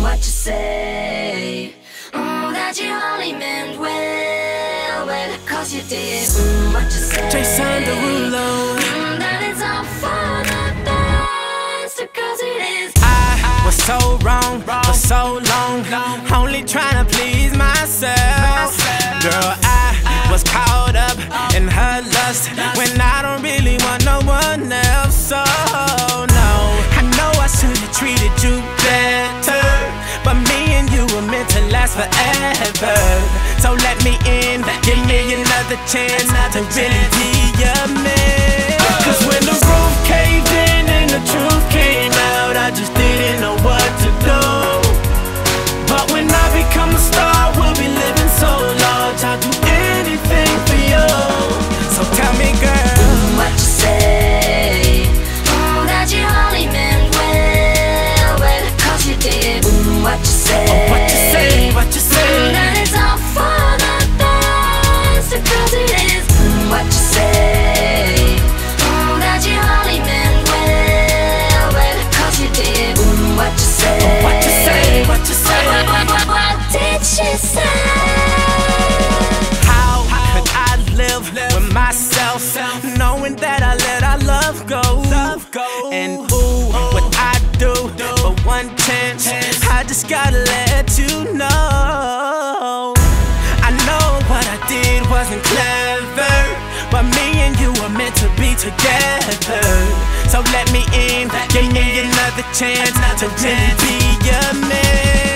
What you say? Mm, that you only meant well, well, cause you did. Mm, what you say? Jason Derulo. Mm, that it's all for the best, cause it is. I was so wrong for so long, only trying to please myself. Girl, I was caught up in her lust when I don't really want no one else. You better, but me and you were meant to last forever. So let me in, give me another chance to really our love go? And ooh, what I do for one chance, I just gotta let you know. I know what I did wasn't clever, but me and you were meant to be together. So let me in, give me another chance to really be your man.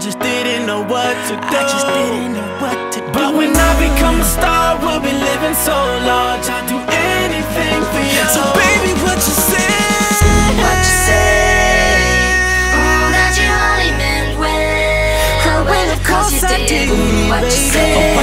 just didn't know what to do. I just didn't know what to do. But when I become a star, we'll be living so large. I'll do anything for you. So baby, what you say? What you say? Mm, that you only meant well. well, of course you I did. did, Mm, what you baby.